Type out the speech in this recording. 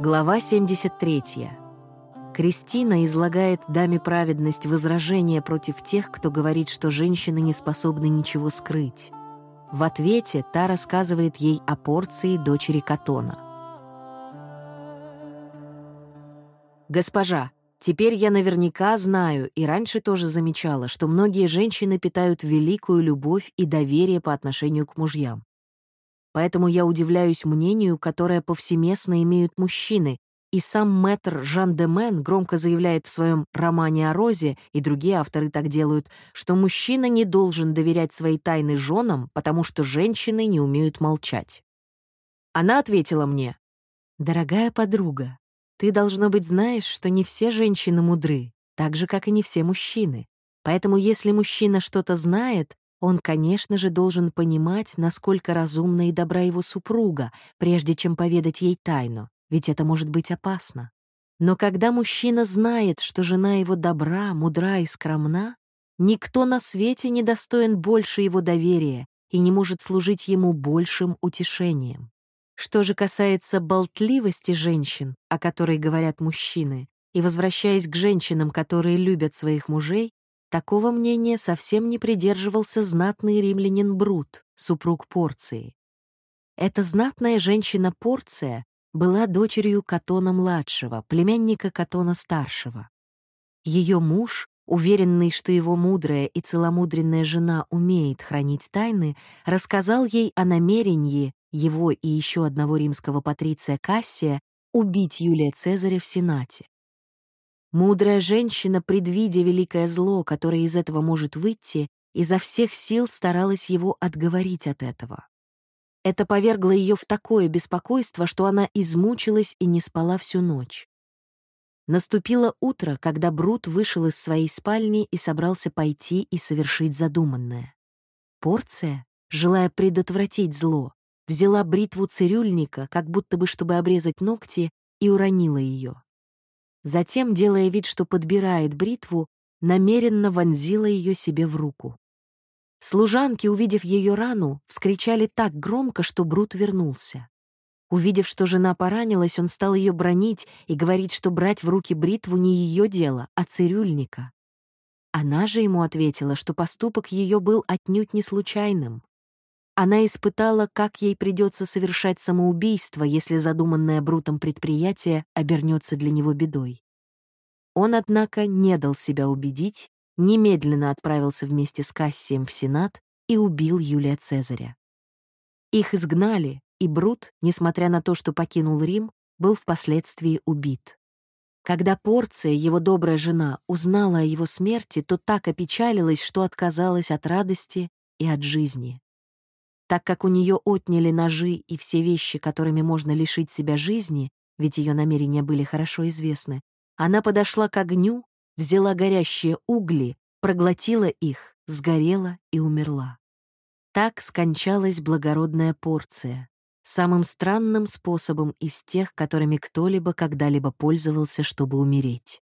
Глава 73. Кристина излагает даме праведность возражения против тех, кто говорит, что женщины не способны ничего скрыть. В ответе та рассказывает ей о порции дочери Катона. «Госпожа, теперь я наверняка знаю и раньше тоже замечала, что многие женщины питают великую любовь и доверие по отношению к мужьям. Поэтому я удивляюсь мнению, которое повсеместно имеют мужчины, и сам мэтр Жан де Мен громко заявляет в своем романе о Розе, и другие авторы так делают, что мужчина не должен доверять свои тайны женам, потому что женщины не умеют молчать. Она ответила мне, «Дорогая подруга, ты, должно быть, знаешь, что не все женщины мудры, так же, как и не все мужчины. Поэтому если мужчина что-то знает, он, конечно же, должен понимать, насколько разумна и добра его супруга, прежде чем поведать ей тайну, ведь это может быть опасно. Но когда мужчина знает, что жена его добра, мудра и скромна, никто на свете не достоин больше его доверия и не может служить ему большим утешением. Что же касается болтливости женщин, о которой говорят мужчины, и возвращаясь к женщинам, которые любят своих мужей, Такого мнения совсем не придерживался знатный римлянин Брут, супруг Порции. Эта знатная женщина Порция была дочерью Катона-младшего, племянника Катона-старшего. Ее муж, уверенный, что его мудрая и целомудренная жена умеет хранить тайны, рассказал ей о намерении его и еще одного римского патриция Кассия убить Юлия Цезаря в Сенате. Мудрая женщина, предвидя великое зло, которое из этого может выйти, изо всех сил старалась его отговорить от этого. Это повергло ее в такое беспокойство, что она измучилась и не спала всю ночь. Наступило утро, когда Брут вышел из своей спальни и собрался пойти и совершить задуманное. Порция, желая предотвратить зло, взяла бритву цирюльника, как будто бы чтобы обрезать ногти, и уронила ее. Затем, делая вид, что подбирает бритву, намеренно вонзила ее себе в руку. Служанки, увидев ее рану, вскричали так громко, что Брут вернулся. Увидев, что жена поранилась, он стал ее бронить и говорить, что брать в руки бритву не ее дело, а цирюльника. Она же ему ответила, что поступок ее был отнюдь не случайным. Она испытала, как ей придется совершать самоубийство, если задуманное Брутом предприятие обернется для него бедой. Он, однако, не дал себя убедить, немедленно отправился вместе с Кассием в Сенат и убил Юлия Цезаря. Их изгнали, и Брут, несмотря на то, что покинул Рим, был впоследствии убит. Когда Порция, его добрая жена, узнала о его смерти, то так опечалилась, что отказалась от радости и от жизни. Так как у нее отняли ножи и все вещи, которыми можно лишить себя жизни, ведь ее намерения были хорошо известны, она подошла к огню, взяла горящие угли, проглотила их, сгорела и умерла. Так скончалась благородная порция, самым странным способом из тех, которыми кто-либо когда-либо пользовался, чтобы умереть.